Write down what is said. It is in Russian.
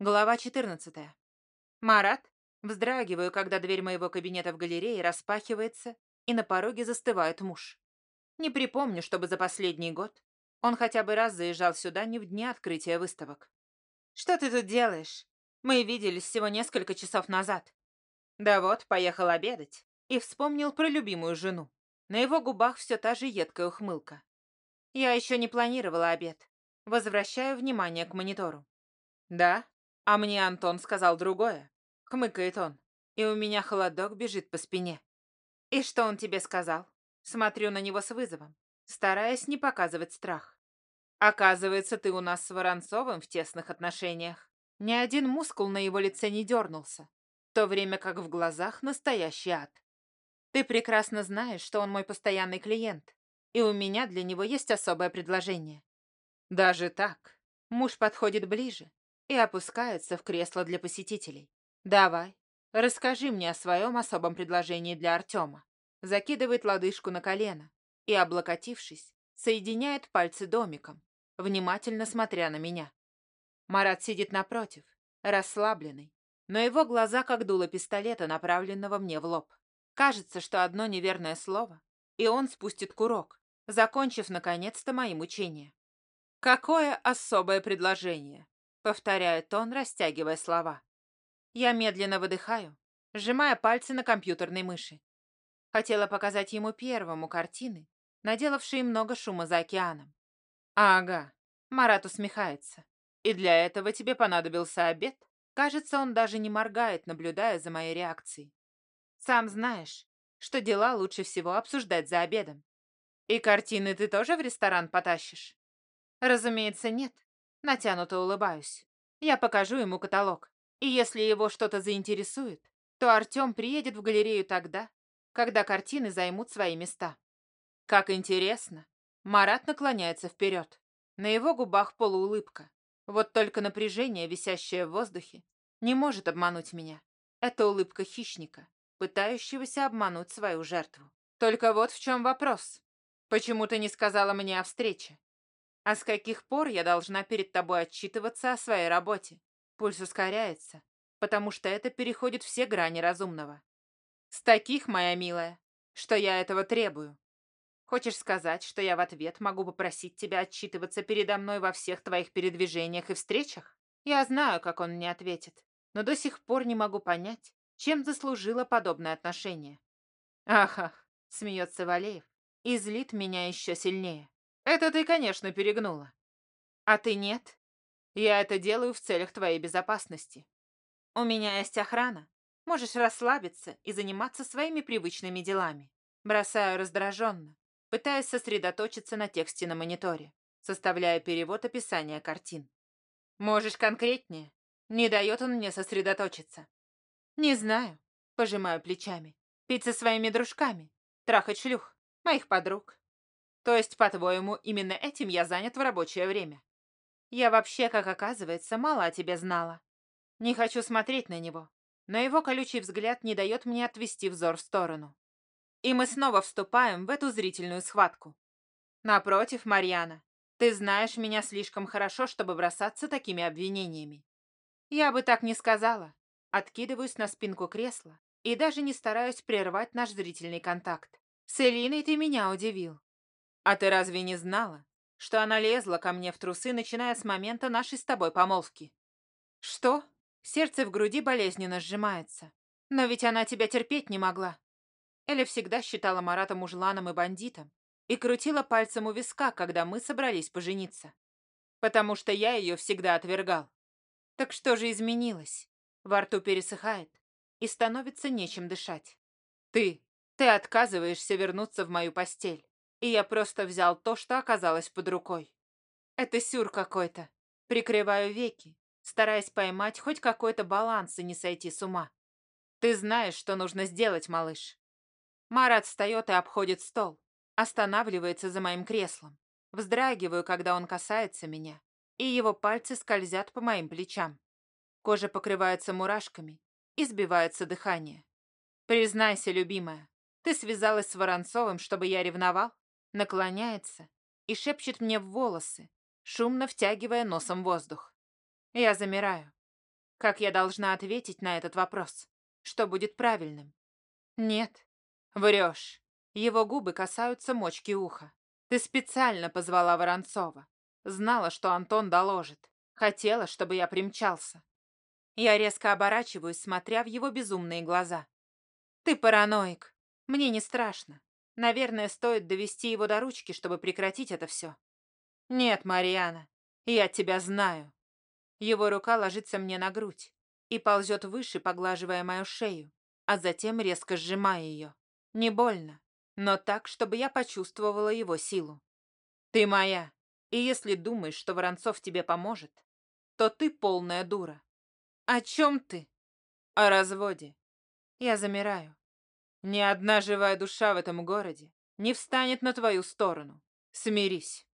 Глава 14. Марат. Вздрагиваю, когда дверь моего кабинета в галерее распахивается, и на пороге застывает муж. Не припомню, чтобы за последний год он хотя бы раз заезжал сюда не в дни открытия выставок. «Что ты тут делаешь? Мы виделись всего несколько часов назад». Да вот, поехал обедать. И вспомнил про любимую жену. На его губах все та же едкая ухмылка. Я еще не планировала обед. Возвращаю внимание к монитору. Да, а мне Антон сказал другое. Хмыкает он. И у меня холодок бежит по спине. И что он тебе сказал? Смотрю на него с вызовом, стараясь не показывать страх. Оказывается, ты у нас с Воронцовым в тесных отношениях. Ни один мускул на его лице не дернулся, в то время как в глазах настоящий ад. Ты прекрасно знаешь, что он мой постоянный клиент, и у меня для него есть особое предложение. Даже так. Муж подходит ближе, и опускается в кресло для посетителей. «Давай, расскажи мне о своем особом предложении для Артема». Закидывает лодыжку на колено и, облокотившись, соединяет пальцы домиком, внимательно смотря на меня. Марат сидит напротив, расслабленный, но его глаза как дуло пистолета, направленного мне в лоб. Кажется, что одно неверное слово, и он спустит курок, закончив наконец-то мои мучения. Какое особое предложение? Повторяет он, растягивая слова. Я медленно выдыхаю, сжимая пальцы на компьютерной мыши. Хотела показать ему первому картины, наделавшие много шума за океаном. Ага, Марат усмехается. И для этого тебе понадобился обед? Кажется, он даже не моргает, наблюдая за моей реакцией. Сам знаешь, что дела лучше всего обсуждать за обедом. И картины ты тоже в ресторан потащишь? Разумеется, нет. Натянуто улыбаюсь. Я покажу ему каталог. И если его что-то заинтересует, то Артем приедет в галерею тогда, когда картины займут свои места. Как интересно. Марат наклоняется вперед. На его губах полуулыбка. Вот только напряжение, висящее в воздухе, не может обмануть меня. Это улыбка хищника, пытающегося обмануть свою жертву. Только вот в чем вопрос. Почему ты не сказала мне о встрече? А с каких пор я должна перед тобой отчитываться о своей работе? Пульс ускоряется, потому что это переходит все грани разумного. С таких, моя милая, что я этого требую. Хочешь сказать, что я в ответ могу попросить тебя отчитываться передо мной во всех твоих передвижениях и встречах? Я знаю, как он мне ответит, но до сих пор не могу понять, чем заслужило подобное отношение. Ах, ах, смеется Валеев и злит меня еще сильнее. Это ты, конечно, перегнула. А ты нет? Я это делаю в целях твоей безопасности. У меня есть охрана. Можешь расслабиться и заниматься своими привычными делами. Бросаю раздраженно, пытаясь сосредоточиться на тексте на мониторе, составляя перевод описания картин. Можешь конкретнее? Не дает он мне сосредоточиться. Не знаю. Пожимаю плечами. Пить со своими дружками. Трахать шлюх. Моих подруг. То есть, по-твоему, именно этим я занят в рабочее время? Я вообще, как оказывается, мало о тебе знала. Не хочу смотреть на него, но его колючий взгляд не дает мне отвести взор в сторону. И мы снова вступаем в эту зрительную схватку. Напротив, Марьяна, ты знаешь меня слишком хорошо, чтобы бросаться такими обвинениями. Я бы так не сказала. Откидываюсь на спинку кресла и даже не стараюсь прервать наш зрительный контакт. С Элиной ты меня удивил. А ты разве не знала, что она лезла ко мне в трусы, начиная с момента нашей с тобой помолвки? Что? Сердце в груди болезненно сжимается. Но ведь она тебя терпеть не могла. Эля всегда считала Марата мужланом и бандитом и крутила пальцем у виска, когда мы собрались пожениться. Потому что я ее всегда отвергал. Так что же изменилось? Во рту пересыхает и становится нечем дышать. Ты, ты отказываешься вернуться в мою постель и я просто взял то, что оказалось под рукой. Это сюр какой-то. Прикрываю веки, стараясь поймать хоть какой-то баланс и не сойти с ума. Ты знаешь, что нужно сделать, малыш. Марат встает и обходит стол, останавливается за моим креслом. Вздрагиваю, когда он касается меня, и его пальцы скользят по моим плечам. Кожа покрывается мурашками и сбивается дыхание. Признайся, любимая, ты связалась с Воронцовым, чтобы я ревновал? Наклоняется и шепчет мне в волосы, шумно втягивая носом воздух. Я замираю. Как я должна ответить на этот вопрос? Что будет правильным? Нет. Врешь. Его губы касаются мочки уха. Ты специально позвала Воронцова. Знала, что Антон доложит. Хотела, чтобы я примчался. Я резко оборачиваюсь, смотря в его безумные глаза. Ты параноик. Мне не страшно. Наверное, стоит довести его до ручки, чтобы прекратить это все. Нет, Мариана, я тебя знаю. Его рука ложится мне на грудь и ползет выше, поглаживая мою шею, а затем резко сжимая ее. Не больно, но так, чтобы я почувствовала его силу. Ты моя, и если думаешь, что Воронцов тебе поможет, то ты полная дура. О чем ты? О разводе. Я замираю. Ни одна живая душа в этом городе не встанет на твою сторону. Смирись.